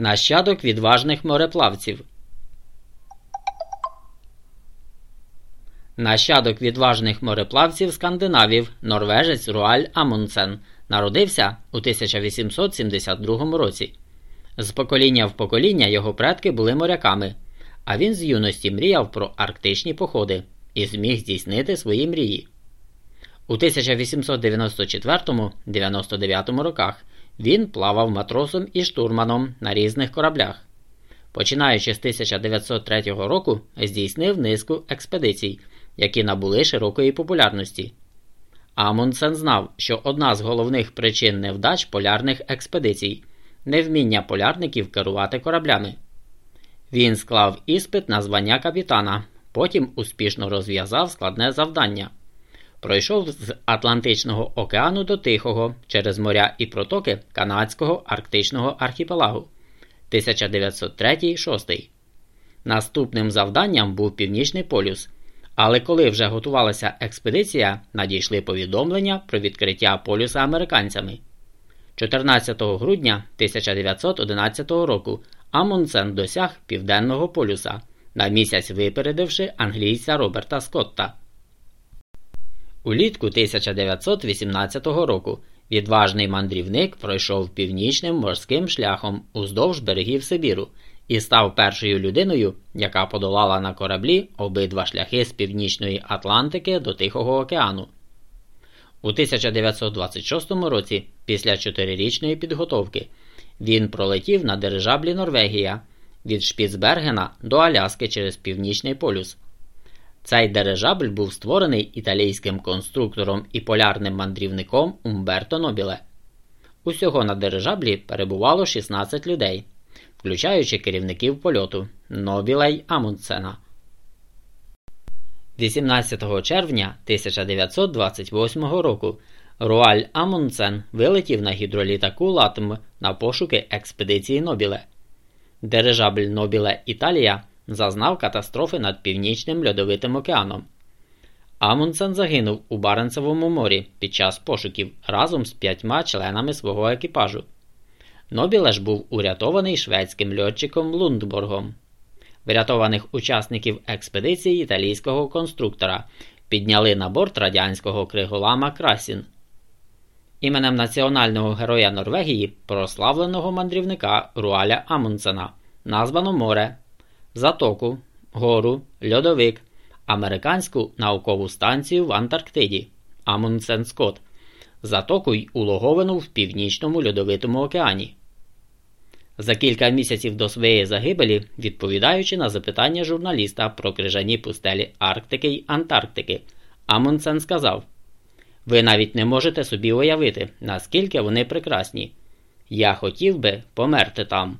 Нащадок відважних мореплавців. Нащадок відважних мореплавців скандинавів, норвежець Руаль Амундсен, народився у 1872 році. З покоління в покоління його предки були моряками, а він з юності мріяв про арктичні походи і зміг здійснити свої мрії. У 1894-99 роках він плавав матросом і штурманом на різних кораблях. Починаючи з 1903 року, здійснив низку експедицій, які набули широкої популярності. Амундсен знав, що одна з головних причин невдач полярних експедицій невміння полярників керувати кораблями. Він склав іспит на звання капітана, потім успішно розв'язав складне завдання. Пройшов з Атлантичного океану до Тихого через моря і протоки Канадського арктичного архіпелагу 1903-6. Наступним завданням був Північний полюс. Але коли вже готувалася експедиція, надійшли повідомлення про відкриття полюса американцями. 14 грудня 1911 року Амундсен досяг Південного полюса, на місяць випередивши англійця Роберта Скотта. Улітку 1918 року відважний мандрівник пройшов північним морським шляхом уздовж берегів Сибіру і став першою людиною, яка подолала на кораблі обидва шляхи з північної Атлантики до Тихого океану. У 1926 році, після чотирирічної підготовки, він пролетів на дирижаблі Норвегія від Шпіцбергена до Аляски через Північний полюс. Цей дирижабль був створений італійським конструктором і полярним мандрівником Умберто Нобіле. Усього на дирижаблі перебувало 16 людей, включаючи керівників польоту Нобіла й Амундсена. 18 червня 1928 року Руаль Амундсен вилетів на гідролітаку Латм на пошуки експедиції Нобіле. Дирижабль Нобіле Італія зазнав катастрофи над Північним Льодовитим океаном. Амундсен загинув у Баренцевому морі під час пошуків разом з п'ятьма членами свого екіпажу. Нобіле ж був урятований шведським льотчиком Лундборгом. Врятованих учасників експедиції італійського конструктора підняли на борт радянського криголама Красін. Іменем національного героя Норвегії, прославленого мандрівника Руаля Амундсена, названо море, затоку, гору, льодовик, американську наукову станцію в Антарктиді Амундсен Скотт, затоку й улоговину в Північному Льодовитому океані. За кілька місяців до своєї загибелі, відповідаючи на запитання журналіста про крижані пустелі Арктики й Антарктики, Амундсен сказав: Ви навіть не можете собі уявити, наскільки вони прекрасні. Я хотів би померти там.